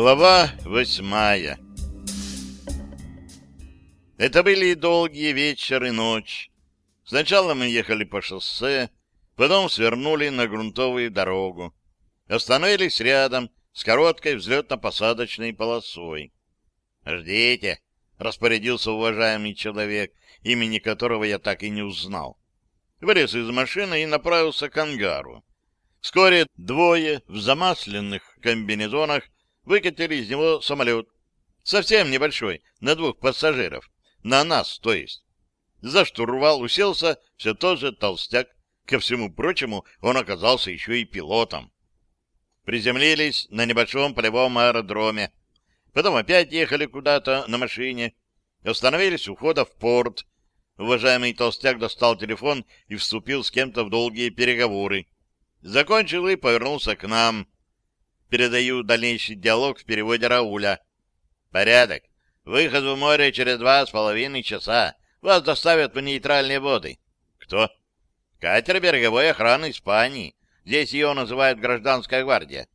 Глава восьмая Это были долгие вечер и ночь. Сначала мы ехали по шоссе, потом свернули на грунтовую дорогу. Остановились рядом с короткой взлетно-посадочной полосой. «Ждите», — распорядился уважаемый человек, имени которого я так и не узнал. Вылез из машины и направился к ангару. Вскоре двое в замасленных комбинезонах выкатили из него самолет. Совсем небольшой, на двух пассажиров. На нас, то есть. За штурвал уселся все тот же толстяк. Ко всему прочему, он оказался еще и пилотом. Приземлились на небольшом полевом аэродроме. Потом опять ехали куда-то на машине. Остановились у входа в порт. Уважаемый толстяк достал телефон и вступил с кем-то в долгие переговоры. Закончил и повернулся к нам. Передаю дальнейший диалог в переводе Рауля. Порядок. Выход в море через два с половиной часа. Вас доставят в нейтральные воды. Кто? Катер береговой охраны Испании. Здесь ее называют гражданская гвардия.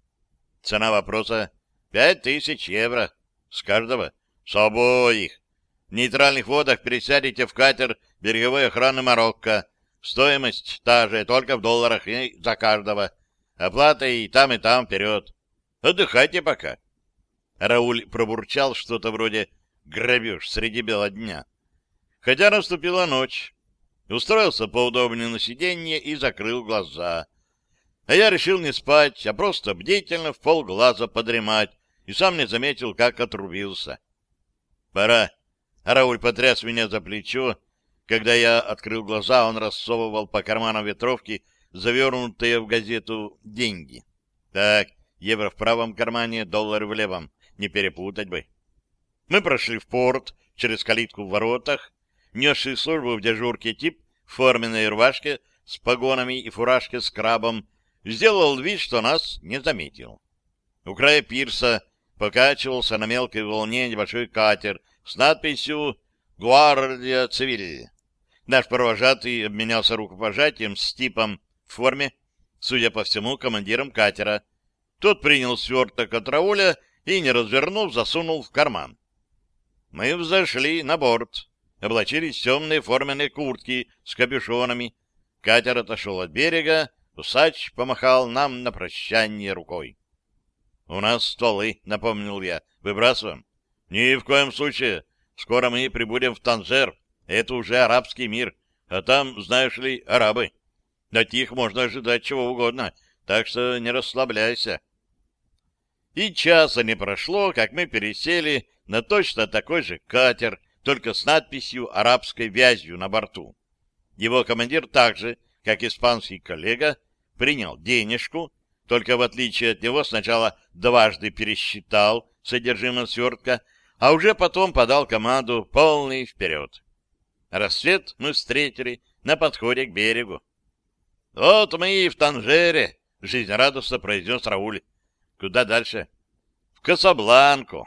Цена вопроса — пять тысяч евро. С каждого. С обоих. В нейтральных водах пересядете в катер береговой охраны Марокко. Стоимость та же, только в долларах и за каждого. Оплата и там, и там вперед. Отдыхайте пока. Рауль пробурчал что-то вроде «грабеж среди бела дня». Хотя наступила ночь. Устроился поудобнее на сиденье и закрыл глаза. А я решил не спать, а просто бдительно в полглаза подремать, и сам не заметил, как отрубился. «Пора». Рауль потряс меня за плечо. Когда я открыл глаза, он рассовывал по карманам ветровки завернутые в газету деньги. «Так, Евро в правом кармане, доллар в левом. Не перепутать бы. Мы прошли в порт, через калитку в воротах. Несший службу в дежурке тип в форменной рубашке с погонами и фуражке с крабом сделал вид, что нас не заметил. У края пирса покачивался на мелкой волне небольшой катер с надписью «Гвардия Цивиль». Наш провожатый обменялся рукопожатием с типом в форме, судя по всему, командиром катера, тот принял сверток от Рауля и, не развернув, засунул в карман. Мы взошли на борт, облачились в темные форменные куртки с капюшонами. Катер отошел от берега, усач помахал нам на прощание рукой. — У нас стволы, — напомнил я. — Выбрасываем? — Ни в коем случае. Скоро мы прибудем в Танжер. Это уже арабский мир. А там, знаешь ли, арабы. От них можно ожидать чего угодно, так что не расслабляйся. — и часа не прошло, как мы пересели на точно такой же катер, только с надписью арабской вязью на борту. Его командир также, как испанский коллега, принял денежку, только в отличие от него сначала дважды пересчитал содержимое свертка, а уже потом подал команду полный вперед. Рассвет мы встретили на подходе к берегу. — Вот мы и в Танжере, — жизнерадостно произнес Рауль. Куда дальше? В Касабланку.